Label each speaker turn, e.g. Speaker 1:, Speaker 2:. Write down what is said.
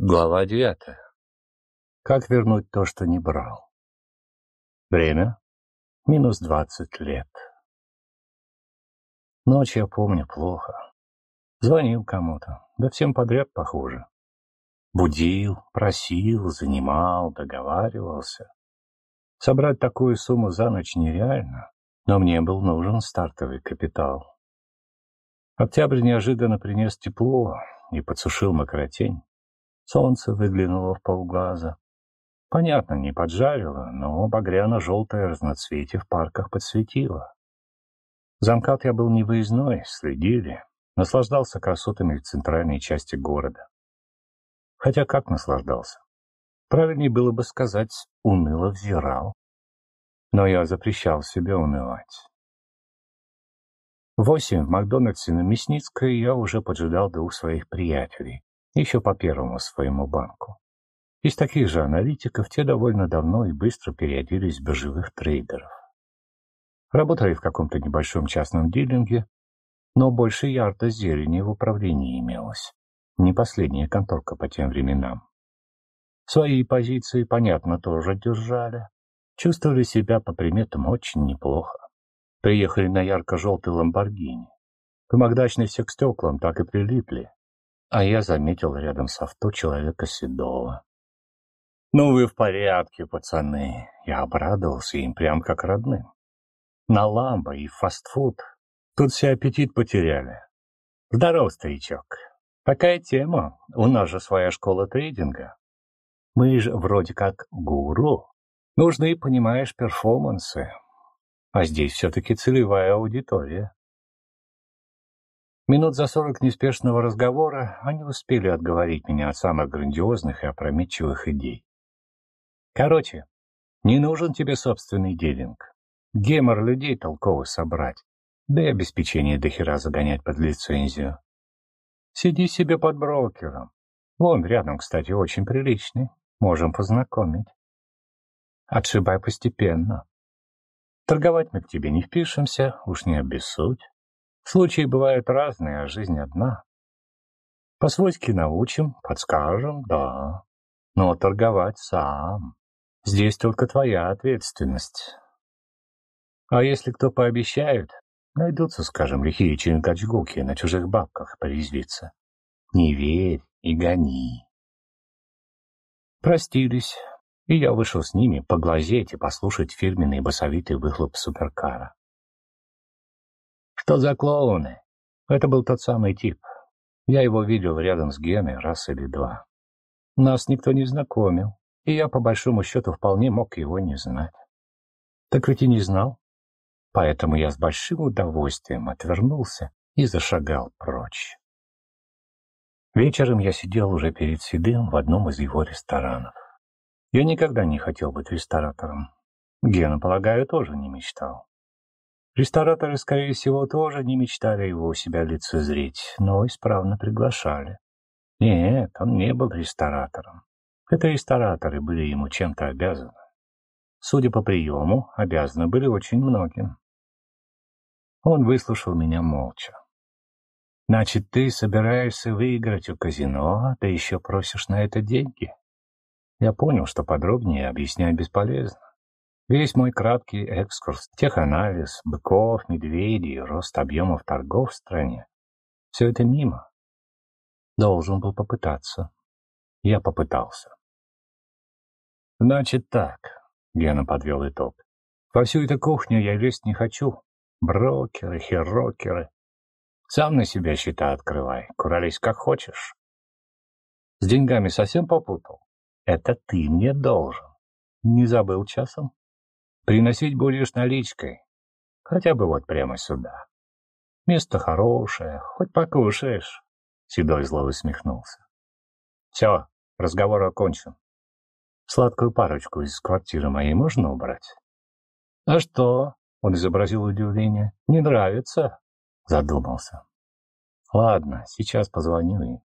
Speaker 1: Глава девятая. Как вернуть то, что не брал? Время — минус двадцать лет. Ночь я помню плохо. Звонил кому-то, да всем подряд похоже. Будил, просил, занимал, договаривался. Собрать такую сумму за ночь нереально, но мне был нужен стартовый капитал. Октябрь неожиданно принес тепло и подсушил мокротень. Солнце выглянуло в полглаза. Понятно, не поджарило, но багряно-желтое разноцветие в парках подсветило. Замкат я был не выездной, следили. Наслаждался красотами в центральной части города. Хотя как наслаждался? Правильнее было бы сказать, уныло взирал. Но я запрещал себе унывать. Восемь в Макдональдсе на Мясницкой я уже поджидал двух своих приятелей еще по первому своему банку. Из таких же аналитиков те довольно давно и быстро переоделись в биржевых трейдеров. Работали в каком-то небольшом частном дилинге, но больше ярда зелени в управлении имелось. Не последняя конторка по тем временам. Свои позиции, понятно, тоже держали. Чувствовали себя по приметам очень неплохо. Приехали на ярко-желтый ламборгини. По магдачности к стеклам так и прилипли, а я заметил рядом с авто человека седого. «Ну вы в порядке, пацаны!» Я обрадовался им прям как родным. На ламбо и фастфуд. Тут все аппетит потеряли. Здоров, старичок. Такая тема. У нас же своя школа трейдинга. Мы же вроде как гуру. Нужны, понимаешь, перформансы. А здесь все-таки целевая аудитория. Минут за сорок неспешного разговора они успели отговорить меня от самых грандиозных и опрометчивых идей. Короче, не нужен тебе собственный дилинг. Гемор людей толково собрать, да и обеспечение дохера загонять под лицензию. Сиди себе под брокером. Вон рядом, кстати, очень приличный. Можем познакомить. Отшибай постепенно. Торговать мы к тебе не впишемся, уж не обессудь. Случаи бывают разные, а жизнь одна. По-свойски научим, подскажем, да. Но торговать сам. Здесь только твоя ответственность. А если кто пообещает, найдутся, скажем, лихие чингачгуки на чужих бабках порезвиться. Не верь и гони. Простились, и я вышел с ними поглазеть и послушать фирменный басовитый выхлоп суперкара. Что за клоуны? Это был тот самый тип. Я его видел рядом с Геной раз или два. Нас никто не знакомил, и я, по большому счету, вполне мог его не знать. Так ведь и не знал. Поэтому я с большим удовольствием отвернулся и зашагал прочь. Вечером я сидел уже перед Седым в одном из его ресторанов. Я никогда не хотел быть ресторатором. Гена, полагаю, тоже не мечтал. Рестораторы, скорее всего, тоже не мечтали его у себя лицезреть, но исправно приглашали. Нет, он не был ресторатором. Это рестораторы были ему чем-то обязаны. Судя по приему, обязаны были очень многим. Он выслушал меня молча. «Значит, ты собираешься выиграть у казино, да еще просишь на это деньги?» Я понял, что подробнее объяснять бесполезно. Весь мой краткий экскурс, теханализ, быков, медведей, рост объемов торгов в стране — все это мимо. Должен был попытаться. Я попытался. «Значит так», — Гена подвел итог. «Во всю эту кухню я лезть не хочу. Брокеры, херокеры. Сам на себя счета открывай, курались как хочешь. С деньгами совсем попутал? Это ты мне должен. Не забыл часом?» Приносить будешь наличкой. Хотя бы вот прямо сюда. Место хорошее, хоть покушаешь. Седой зло усмехнулся. Все, разговор окончен. Сладкую парочку из квартиры моей можно убрать? А что? Он изобразил удивление. Не нравится? Задумался. Ладно, сейчас позвоню им.